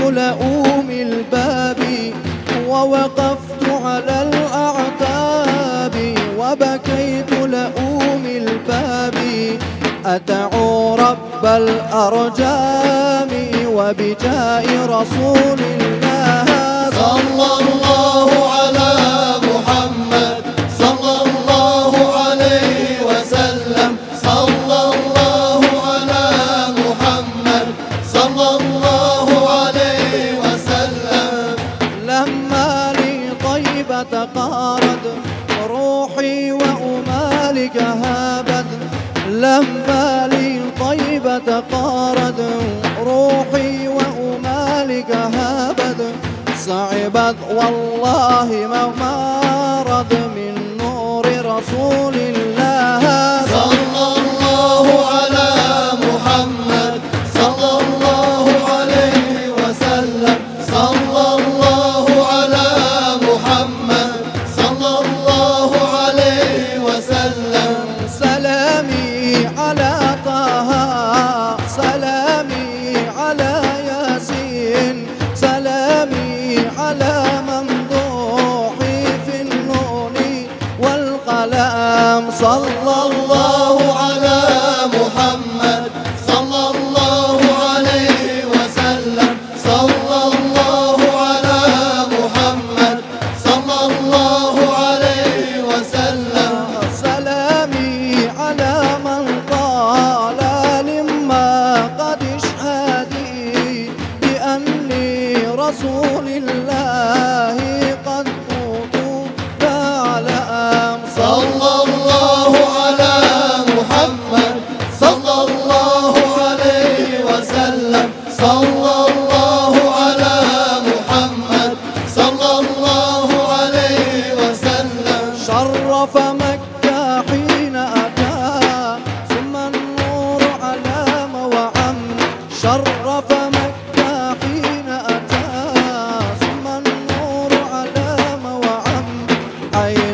لؤوم الباب ووقفت على الأعتاب وبكيت لؤوم الباب. أدعو رب الأرجام وبجاء رسول الله. صلى الله على محمد لما لي طيبة قارد روحي وأمالك هابد لما لي طيبة قارد روحي وأمالك هابد صعبت والله ما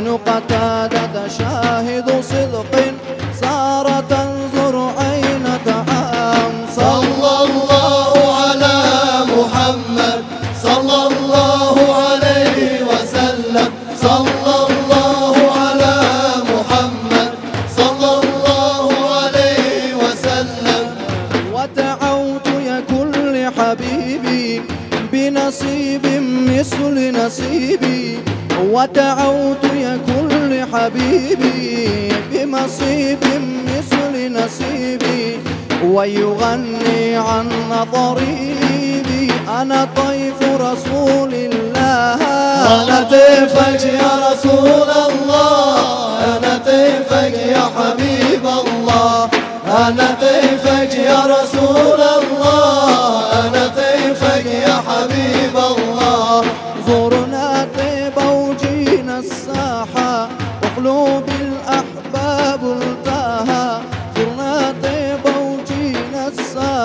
عين قتادة شاهد صدق صار تنظر عين تعام. صلى الله على محمد. صلى الله عليه وسلم. صلى الله على محمد. صلى الله عليه وسلم. ودعوت يا كل حبيبي بنصيب مثل نصيبي. ودعوت يا كل حبيبي بنصيب مثل نصيبي ويغني عن ضريبي أنا طيف رسول الله. أنا طيفك يا رسول الله. أنا طيفك يا حبيب الله. أنا طيفك يا رسول الله. أنا طيفك يا حبيب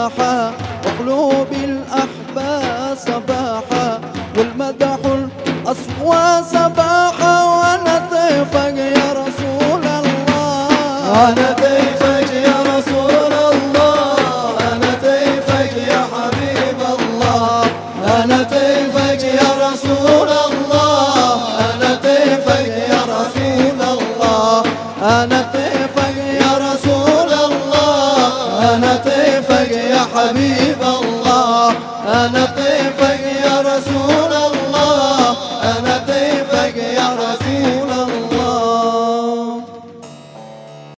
صباحا وقلوب الأحباب صباحا والمدح الأصوى صباحا. حبيب الله أنا رسول